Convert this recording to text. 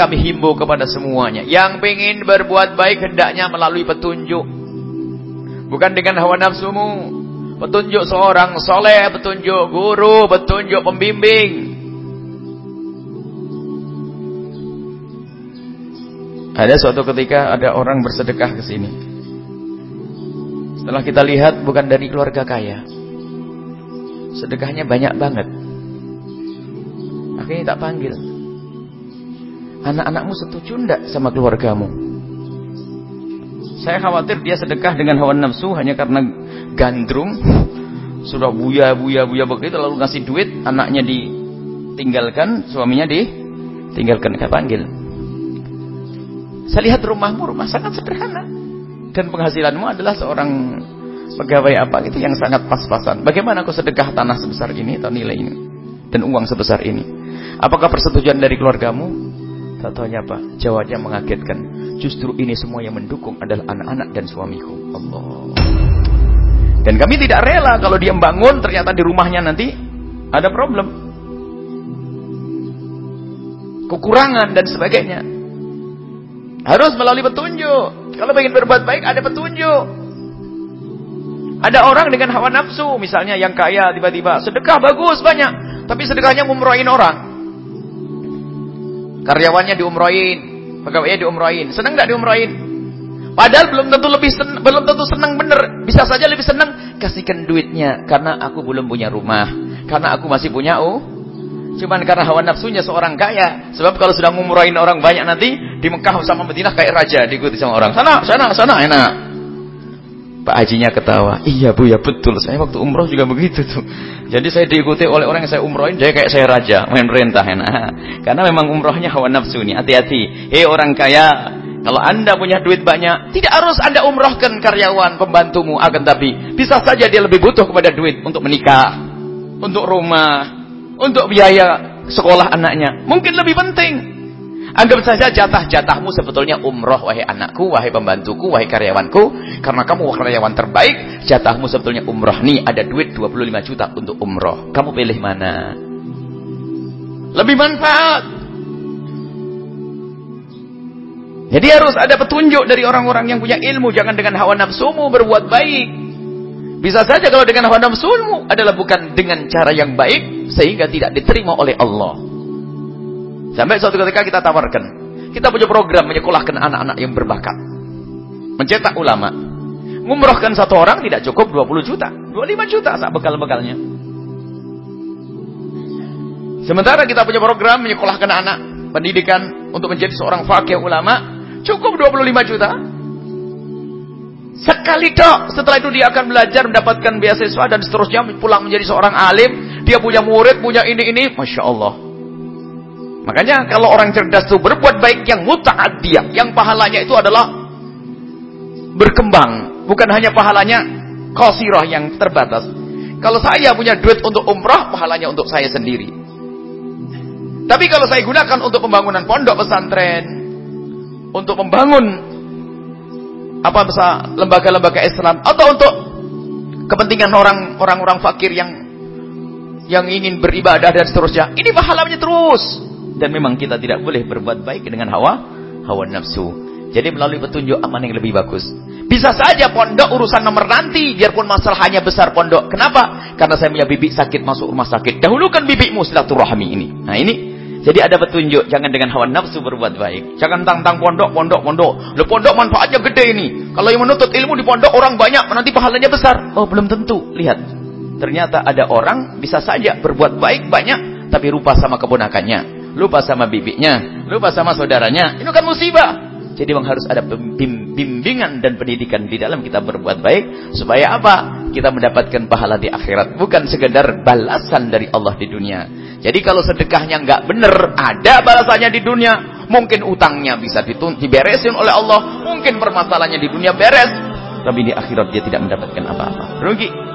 kami himbau kepada semuanya. Yang ingin berbuat baik hendaknya melalui petunjuk. Bukan dengan hawa nafsumu. Petunjuk seorang soleh, petunjuk guru, petunjuk pembimbing. Ada suatu ketika ada orang bersedekah ke sini. Setelah kita lihat bukan dari keluarga kaya. Sedekahnya banyak banget. Akhirnya tak panggil. Anak-anakmu setuju enggak sama keluargamu? Saya khawatir dia sedekah dengan hawa nafsu hanya karena gandrung. Sudah buya, buya, buya begitu lalu ngasih duit, anaknya ditinggalkan, suaminya ditinggalkan. Saya panggil. Saya lihat rumahmu, rumah sangat sederhana. Dan penghasilanmu adalah seorang pegawai apa gitu yang sangat pas-pasan. Bagaimana kau sedekah tanah sebesar ini atau nilai ini? Dan uang sebesar ini? Apakah persetujuan dari keluargamu? Tak tahunya apa? Jawabnya mengagetkan. Justru ini semua yang mendukung adalah anak-anak dan suamiku. Allah. Dan kami tidak rela kalau dia bangun ternyata di rumahnya nanti ada problem. Kekurangan dan sebagainya. Harus melalui petunjuk. Kalau ingin berbuat baik ada petunjuk. Ada orang dengan hawa nafsu misalnya yang kaya tiba-tiba sedekah bagus banyak. Tapi sedekahnya ngumrohin orang. Karyawannya diumrohin, pegawainya diumrohin. Senang nggak diumrohin? Padahal belum tentu lebih senang, belum tentu senang bener. Bisa saja lebih senang kasihkan duitnya karena aku belum punya rumah, karena aku masih punya oh. Cuman karena hawa nafsunya seorang kaya. Sebab kalau sudah ngumrohin orang banyak nanti di Mekah sama Madinah kayak raja diikuti sama orang. Sana, sana, sana enak. Pak Hajinya ketawa. Iya bu, ya betul. Saya waktu umroh juga begitu tuh. Jadi saya diikuti oleh orang yang saya umrohin, dia kayak saya raja, main perintah. Nah, karena memang umrohnya hawa nafsu nih. Hati-hati. Hei orang kaya, kalau anda punya duit banyak, tidak harus anda umrohkan karyawan pembantumu. Akan tapi, bisa saja dia lebih butuh kepada duit untuk menikah, untuk rumah, untuk biaya sekolah anaknya. Mungkin lebih penting. Anggap saja jatah-jatahmu sebetulnya umroh wahai anakku, wahai pembantuku, wahai karyawanku. Karena kamu karyawan terbaik, jatahmu sebetulnya umroh. Nih ada duit 25 juta untuk umroh. Kamu pilih mana? Lebih manfaat. Jadi harus ada petunjuk dari orang-orang yang punya ilmu. Jangan dengan hawa nafsumu berbuat baik. Bisa saja kalau dengan hawa nafsumu adalah bukan dengan cara yang baik. Sehingga tidak diterima oleh Allah. Sampai suatu ketika kita tawarkan. Kita punya program menyekolahkan anak-anak yang berbakat. Mencetak ulama. Ngumrohkan satu orang tidak cukup 20 juta. 25 juta saat bekal-bekalnya. Sementara kita punya program menyekolahkan anak. Pendidikan untuk menjadi seorang fakih ulama. Cukup 25 juta. Sekali dok. Setelah itu dia akan belajar mendapatkan beasiswa dan seterusnya pulang menjadi seorang alim. Dia punya murid, punya ini-ini. Masya Allah. Makanya kalau orang cerdas itu berbuat baik yang muta'adiyah, yang pahalanya itu adalah berkembang, bukan hanya pahalanya qasirah yang terbatas. Kalau saya punya duit untuk umrah, pahalanya untuk saya sendiri. Tapi kalau saya gunakan untuk pembangunan pondok pesantren, untuk membangun apa besar lembaga-lembaga Islam atau untuk kepentingan orang orang-orang fakir yang yang ingin beribadah dan seterusnya, ini pahalanya terus. Dan memang kita tidak boleh berbuat baik dengan hawa hawa nafsu. Jadi melalui petunjuk aman yang lebih bagus. Bisa saja pondok urusan nomor nanti, biarpun masalahnya besar pondok. Kenapa? Karena saya punya bibi sakit masuk rumah sakit. Dahulukan bibimu silaturahmi ini. Nah ini, jadi ada petunjuk. Jangan dengan hawa nafsu berbuat baik. Jangan tantang pondok, pondok, pondok. Lo pondok manfaatnya gede ini. Kalau yang menuntut ilmu di pondok orang banyak, nanti pahalanya besar. Oh belum tentu. Lihat, ternyata ada orang bisa saja berbuat baik banyak, tapi rupa sama keponakannya lupa sama bibinya, lupa sama saudaranya. Ini kan musibah. Jadi memang harus ada bimbingan dan pendidikan di dalam kita berbuat baik. Supaya apa? Kita mendapatkan pahala di akhirat. Bukan sekedar balasan dari Allah di dunia. Jadi kalau sedekahnya nggak benar, ada balasannya di dunia. Mungkin utangnya bisa diberesin oleh Allah. Mungkin permasalahannya di dunia beres. Tapi di akhirat dia tidak mendapatkan apa-apa. Rugi.